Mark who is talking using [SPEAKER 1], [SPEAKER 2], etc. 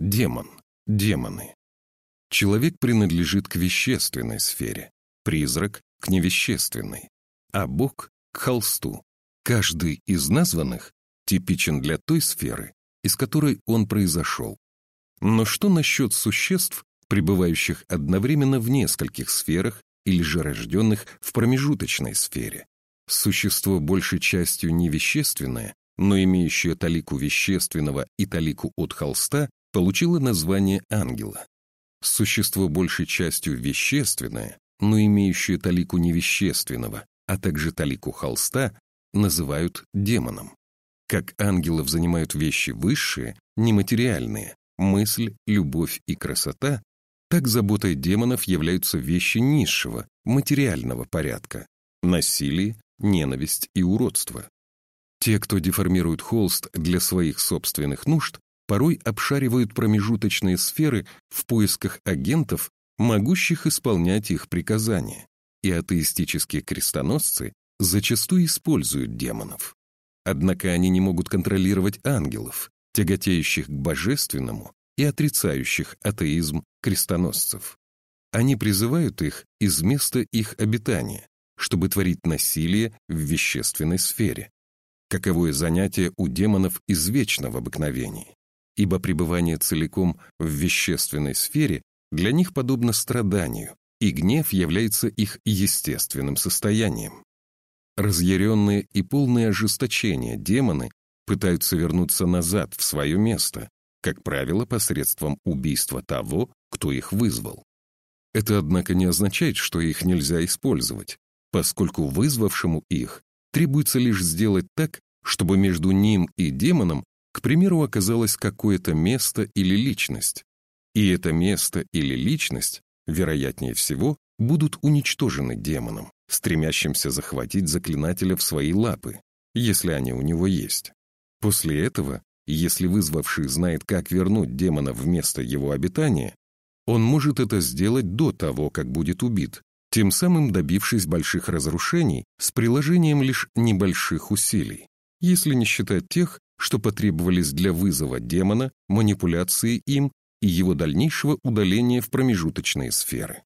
[SPEAKER 1] демон, демоны. Человек принадлежит к вещественной сфере, призрак — к невещественной, а Бог — к холсту. Каждый из названных типичен для той сферы, из которой он произошел. Но что насчет существ, пребывающих одновременно в нескольких сферах или же рожденных в промежуточной сфере? Существо большей частью невещественное, но имеющее талику вещественного и талику от холста, получило название ангела. Существо большей частью вещественное, но имеющее талику невещественного, а также талику холста, называют демоном. Как ангелов занимают вещи высшие, нематериальные, мысль, любовь и красота, так заботой демонов являются вещи низшего, материального порядка, насилие, ненависть и уродство. Те, кто деформирует холст для своих собственных нужд, порой обшаривают промежуточные сферы в поисках агентов, могущих исполнять их приказания, и атеистические крестоносцы зачастую используют демонов. Однако они не могут контролировать ангелов, тяготеющих к божественному и отрицающих атеизм крестоносцев. Они призывают их из места их обитания, чтобы творить насилие в вещественной сфере. Каковое занятие у демонов извечно в обыкновении, ибо пребывание целиком в вещественной сфере для них подобно страданию, и гнев является их естественным состоянием. Разъяренные и полные ожесточения демоны пытаются вернуться назад в свое место, как правило, посредством убийства того, кто их вызвал. Это, однако, не означает, что их нельзя использовать, поскольку вызвавшему их требуется лишь сделать так, чтобы между ним и демоном, к примеру, оказалось какое-то место или личность. И это место или личность, вероятнее всего, будут уничтожены демоном, стремящимся захватить заклинателя в свои лапы, если они у него есть. После этого, если вызвавший знает, как вернуть демона в место его обитания, он может это сделать до того, как будет убит, тем самым добившись больших разрушений с приложением лишь небольших усилий, если не считать тех, что потребовались для вызова демона, манипуляции им и его дальнейшего удаления в промежуточные сферы.